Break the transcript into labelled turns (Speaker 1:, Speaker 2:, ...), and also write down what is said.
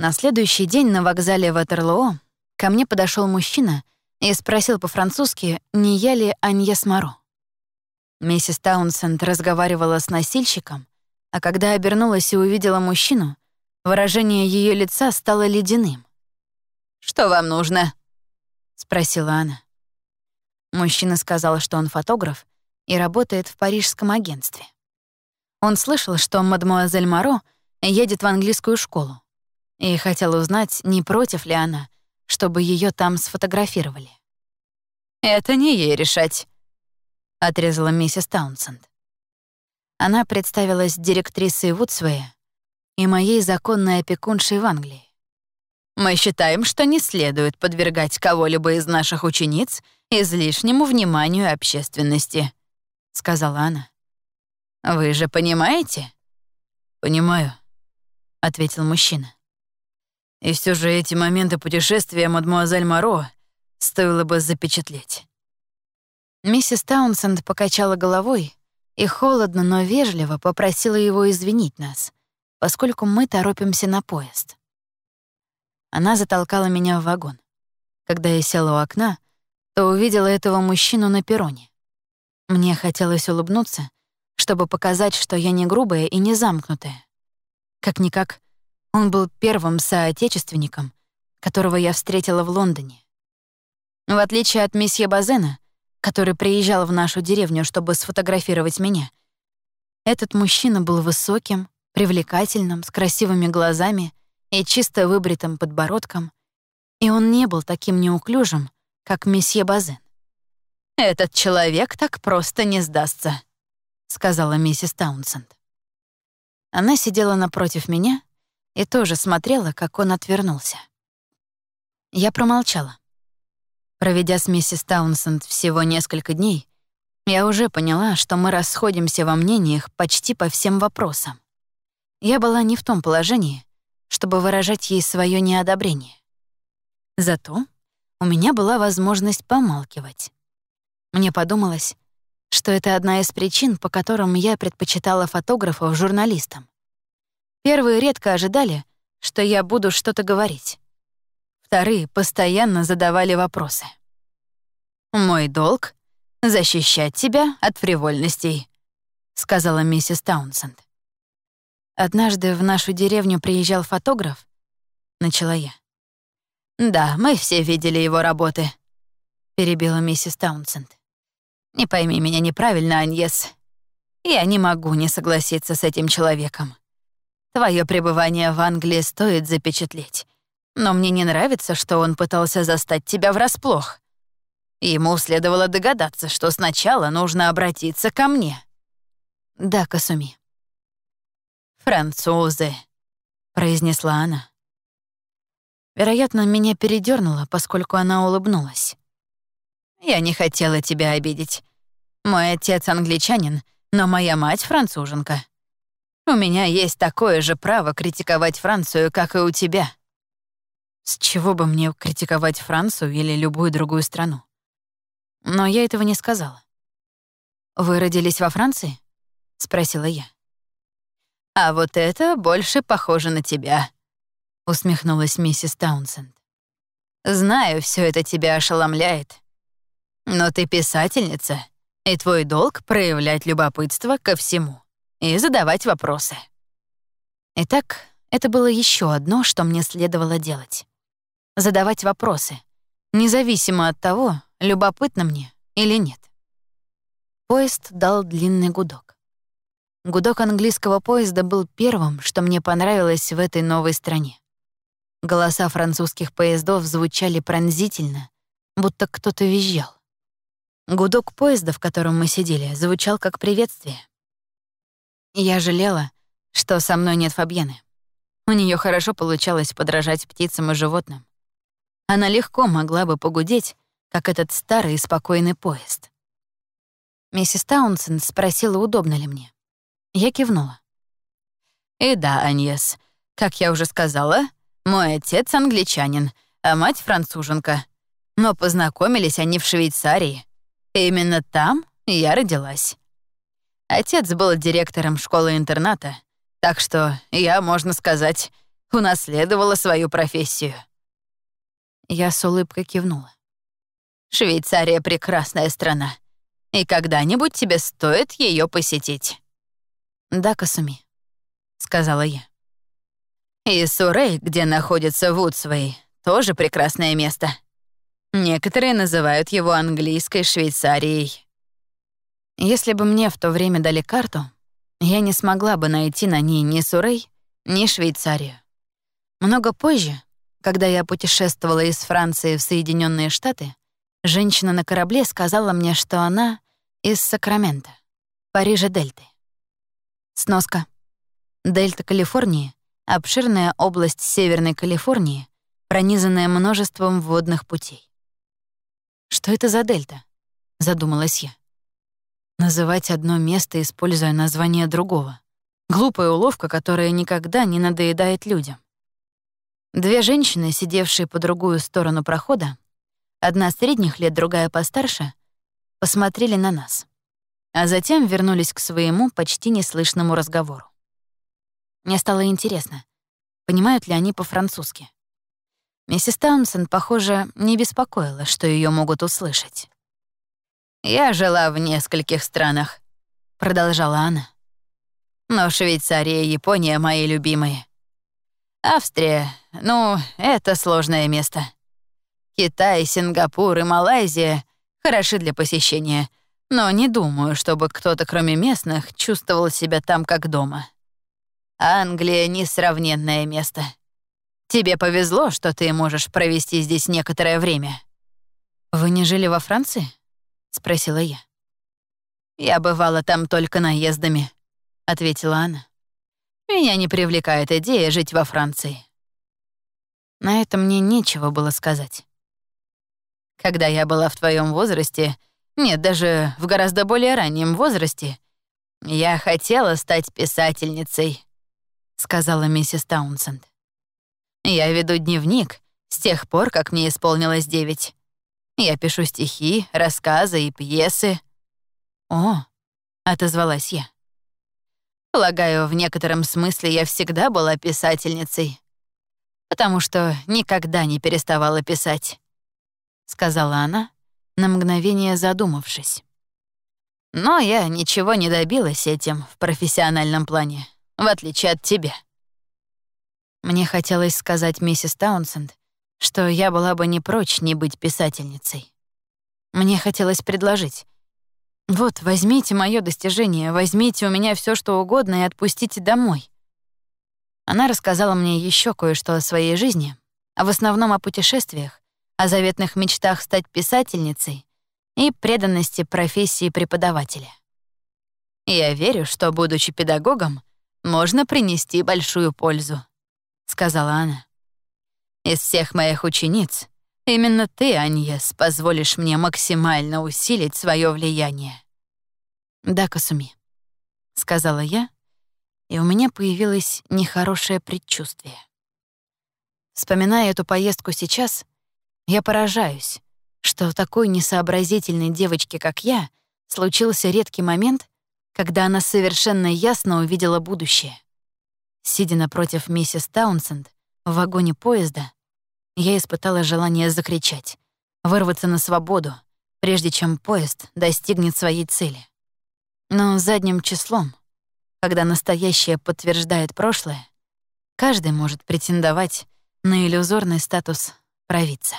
Speaker 1: На следующий день на вокзале Ватерлоо ко мне подошел мужчина и спросил по-французски, не я ли Аньес Моро. Миссис Таунсенд разговаривала с носильщиком, а когда обернулась и увидела мужчину, выражение ее лица стало ледяным.
Speaker 2: «Что вам нужно?»
Speaker 1: — спросила она. Мужчина сказал, что он фотограф и работает в парижском агентстве. Он слышал, что мадмуазель Моро едет в английскую школу и хотел узнать, не против ли она, чтобы ее там сфотографировали.
Speaker 2: «Это не ей решать», —
Speaker 1: отрезала миссис Таунсенд. Она представилась директрисой Вудсвея и моей законной опекуншей в Англии.
Speaker 2: «Мы считаем, что не следует подвергать кого-либо из наших учениц излишнему вниманию общественности», — сказала она. «Вы же понимаете?»
Speaker 3: «Понимаю», — ответил мужчина. «И все же эти моменты путешествия мадмуазель Моро стоило бы запечатлеть».
Speaker 1: Миссис Таунсенд покачала головой и холодно, но вежливо попросила его извинить нас, поскольку мы торопимся на поезд. Она затолкала меня в вагон. Когда я села у окна, то увидела этого мужчину на перроне. Мне хотелось улыбнуться, чтобы показать, что я не грубая и не замкнутая. Как-никак, он был первым соотечественником, которого я встретила в Лондоне. В отличие от месье Базена, который приезжал в нашу деревню, чтобы сфотографировать меня, этот мужчина был высоким, привлекательным, с красивыми глазами и чисто выбритым подбородком, и он не был таким неуклюжим, как месье Базен.
Speaker 2: «Этот человек так просто не сдастся», —
Speaker 1: сказала миссис Таунсенд. Она сидела напротив меня и тоже смотрела, как он отвернулся. Я промолчала. Проведя с миссис Таунсенд всего несколько дней, я уже поняла, что мы расходимся во мнениях почти по всем вопросам. Я была не в том положении, чтобы выражать ей свое неодобрение. Зато у меня была возможность помалкивать. Мне подумалось, что это одна из причин, по которым я предпочитала фотографов журналистам. Первые редко ожидали, что я буду что-то говорить. Вторые постоянно задавали вопросы.
Speaker 2: «Мой долг — защищать тебя от фривольностей», — сказала миссис Таунсенд.
Speaker 1: «Однажды в нашу деревню приезжал фотограф», — начала я.
Speaker 2: «Да, мы все видели его работы», — перебила миссис Таунсенд. «Не пойми меня неправильно, Аньес. Я не могу не согласиться с этим человеком. Твое пребывание в Англии стоит запечатлеть. Но мне не нравится, что он пытался застать тебя врасплох. Ему следовало догадаться, что сначала нужно обратиться ко мне».
Speaker 1: «Да, Касуми».
Speaker 2: «Французы», — произнесла она.
Speaker 1: Вероятно, меня передёрнуло, поскольку она улыбнулась.
Speaker 2: «Я не хотела тебя обидеть. Мой отец англичанин, но моя мать француженка. У меня есть такое же право критиковать Францию, как и у тебя».
Speaker 1: С чего бы мне критиковать Францию или любую другую страну? Но я этого не сказала. «Вы родились во Франции?» — спросила я.
Speaker 2: «А вот это больше похоже на тебя», усмехнулась миссис Таунсенд. Знаю, все это тебя ошеломляет. Но ты писательница, и твой долг — проявлять любопытство ко всему и задавать вопросы.
Speaker 1: Итак, это было еще одно, что мне следовало делать. Задавать вопросы, независимо от того, любопытно мне или нет. Поезд дал длинный гудок. Гудок английского поезда был первым, что мне понравилось в этой новой стране. Голоса французских поездов звучали пронзительно, будто кто-то визжал. Гудок поезда, в котором мы сидели, звучал как приветствие. Я жалела, что со мной нет Фабьены. У нее хорошо получалось подражать птицам и животным. Она легко могла бы погудеть, как этот старый и спокойный поезд. Миссис Таунсенд спросила, удобно ли мне. Я кивнула.
Speaker 2: «И да, Аньес, как я уже сказала, мой отец англичанин, а мать француженка. Но познакомились они в Швейцарии. именно там я родилась. Отец был директором школы-интерната, так что я, можно сказать, унаследовала свою профессию.
Speaker 1: Я с улыбкой кивнула.
Speaker 2: Швейцария — прекрасная страна, и когда-нибудь тебе стоит ее посетить.
Speaker 1: «Да, Касуми», — сказала я.
Speaker 2: И Сурей, где находится Вудсвей, тоже прекрасное место. Некоторые называют его английской Швейцарией.
Speaker 1: Если бы мне в то время дали карту, я не смогла бы найти на ней ни Сурей, ни Швейцарию. Много позже, когда я путешествовала из Франции в Соединенные Штаты, женщина на корабле сказала мне, что она из Сакрамента, Парижа-Дельты. Сноска. Дельта Калифорнии — обширная область Северной Калифорнии, пронизанная множеством водных путей. «Что это за дельта?» — задумалась я. Называть одно место, используя название другого. Глупая уловка, которая никогда не надоедает людям. Две женщины, сидевшие по другую сторону прохода, одна средних лет, другая постарше, посмотрели на нас, а затем вернулись к своему почти неслышному разговору. Мне стало интересно, понимают ли они по-французски. Миссис Таунсен, похоже, не беспокоила, что ее могут услышать.
Speaker 2: «Я жила в нескольких странах», — продолжала она. «Но Швейцария и Япония мои любимые. Австрия, ну, это сложное место. Китай, Сингапур и Малайзия хороши для посещения, но не думаю, чтобы кто-то, кроме местных, чувствовал себя там как дома. Англия — несравненное место. Тебе повезло, что ты можешь провести здесь некоторое время».
Speaker 1: «Вы не жили во Франции?» — спросила я.
Speaker 2: «Я бывала там только наездами», — ответила она. «Меня не привлекает идея жить во Франции».
Speaker 1: На это мне нечего было сказать.
Speaker 2: Когда я была в твоем возрасте, нет, даже в гораздо более раннем возрасте, я хотела стать писательницей, сказала миссис Таунсенд. Я веду дневник с тех пор, как мне исполнилось девять. Я пишу стихи, рассказы и пьесы».
Speaker 1: «О», — отозвалась я.
Speaker 2: «Полагаю, в некотором смысле я всегда была писательницей, потому что никогда не переставала писать», — сказала она, на мгновение задумавшись. «Но я ничего не добилась этим в профессиональном плане, в отличие от тебя».
Speaker 1: Мне хотелось сказать миссис Таунсенд, что я была бы не прочь не быть писательницей. Мне хотелось предложить. «Вот, возьмите мое достижение, возьмите у меня все, что угодно и отпустите домой». Она рассказала мне еще кое-что о своей жизни, а в основном о путешествиях, о заветных мечтах стать писательницей и преданности профессии преподавателя.
Speaker 2: «Я верю, что, будучи педагогом, можно принести большую пользу», — сказала она. Из всех моих учениц именно ты, Аньес, позволишь мне максимально усилить свое влияние.
Speaker 1: Да, Касуми, сказала я, и у меня появилось нехорошее предчувствие. Вспоминая эту поездку сейчас, я поражаюсь, что у такой несообразительной девочки, как я, случился редкий момент, когда она совершенно ясно увидела будущее. Сидя напротив миссис Таунсенд в вагоне поезда, я испытала желание закричать, вырваться на свободу, прежде чем поезд достигнет своей цели. Но задним числом, когда настоящее подтверждает прошлое, каждый может претендовать на иллюзорный статус провидца.